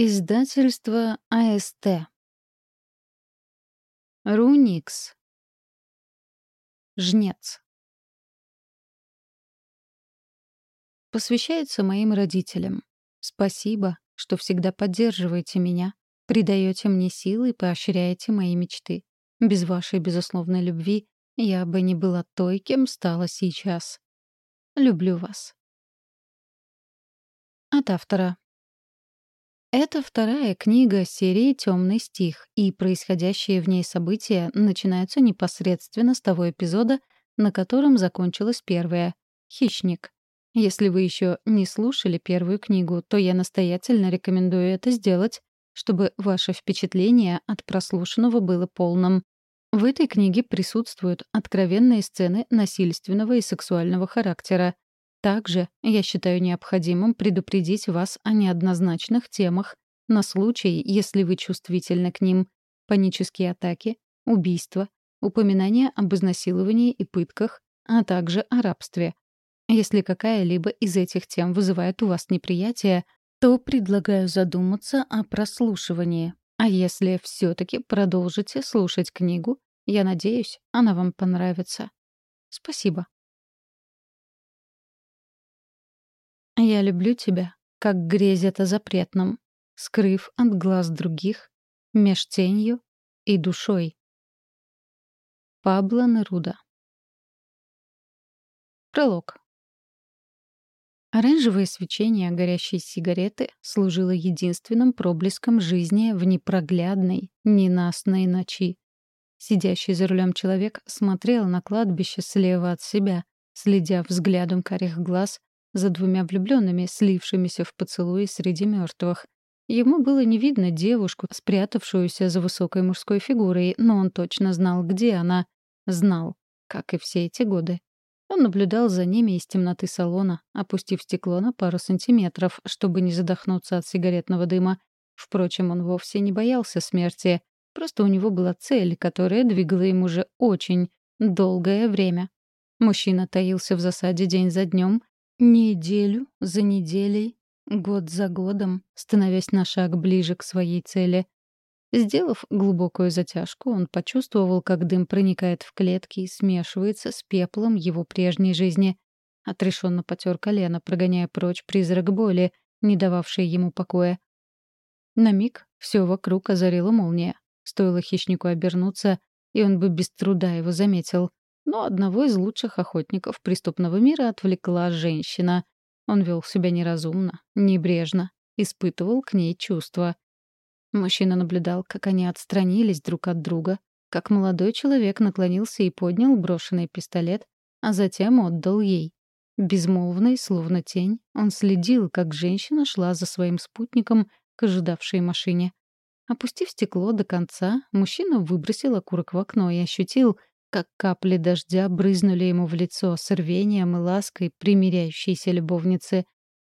Издательство АСТ. Руникс. Жнец. Посвящается моим родителям. Спасибо, что всегда поддерживаете меня, придаете мне силы и поощряете мои мечты. Без вашей безусловной любви я бы не была той, кем стала сейчас. Люблю вас. От автора. Это вторая книга серии «Темный стих», и происходящие в ней события начинаются непосредственно с того эпизода, на котором закончилась первая — «Хищник». Если вы еще не слушали первую книгу, то я настоятельно рекомендую это сделать, чтобы ваше впечатление от прослушанного было полным. В этой книге присутствуют откровенные сцены насильственного и сексуального характера, также я считаю необходимым предупредить вас о неоднозначных темах на случай, если вы чувствительны к ним. Панические атаки, убийства, упоминания об изнасиловании и пытках, а также о рабстве. Если какая-либо из этих тем вызывает у вас неприятие, то предлагаю задуматься о прослушивании. А если все-таки продолжите слушать книгу, я надеюсь, она вам понравится. Спасибо. Я люблю тебя, как грезят о запретном, скрыв от глаз других, меж тенью и душой. Пабло Неруда Пролог. Оранжевое свечение горящей сигареты служило единственным проблеском жизни в непроглядной, ненастной ночи. Сидящий за рулем человек смотрел на кладбище слева от себя, следя взглядом карих глаз за двумя влюбленными, слившимися в поцелуи среди мертвых. Ему было не видно девушку, спрятавшуюся за высокой мужской фигурой, но он точно знал, где она. Знал, как и все эти годы. Он наблюдал за ними из темноты салона, опустив стекло на пару сантиметров, чтобы не задохнуться от сигаретного дыма. Впрочем, он вовсе не боялся смерти. Просто у него была цель, которая двигала им уже очень долгое время. Мужчина таился в засаде день за днем, Неделю за неделей, год за годом, становясь на шаг ближе к своей цели. Сделав глубокую затяжку, он почувствовал, как дым проникает в клетки и смешивается с пеплом его прежней жизни. Отрешенно потер колено, прогоняя прочь призрак боли, не дававший ему покоя. На миг все вокруг озарила молния. Стоило хищнику обернуться, и он бы без труда его заметил. Но одного из лучших охотников преступного мира отвлекла женщина. Он вел себя неразумно, небрежно, испытывал к ней чувства. Мужчина наблюдал, как они отстранились друг от друга, как молодой человек наклонился и поднял брошенный пистолет, а затем отдал ей. Безмолвный, словно тень, он следил, как женщина шла за своим спутником к ожидавшей машине. Опустив стекло до конца, мужчина выбросил окурок в окно и ощутил, как капли дождя брызнули ему в лицо с рвением и лаской примиряющейся любовницы.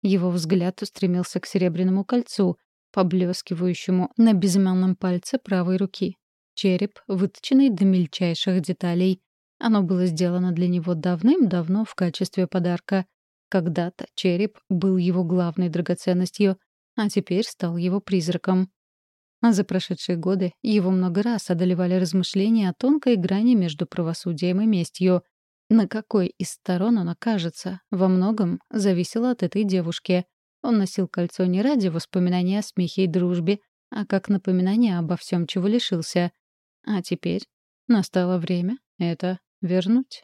Его взгляд устремился к серебряному кольцу, поблескивающему на безымянном пальце правой руки. Череп, выточенный до мельчайших деталей. Оно было сделано для него давным-давно в качестве подарка. Когда-то череп был его главной драгоценностью, а теперь стал его призраком. А за прошедшие годы его много раз одолевали размышления о тонкой грани между правосудием и местью. На какой из сторон он окажется, во многом зависело от этой девушки. Он носил кольцо не ради воспоминания о смехе и дружбе, а как напоминание обо всем, чего лишился. А теперь настало время это вернуть.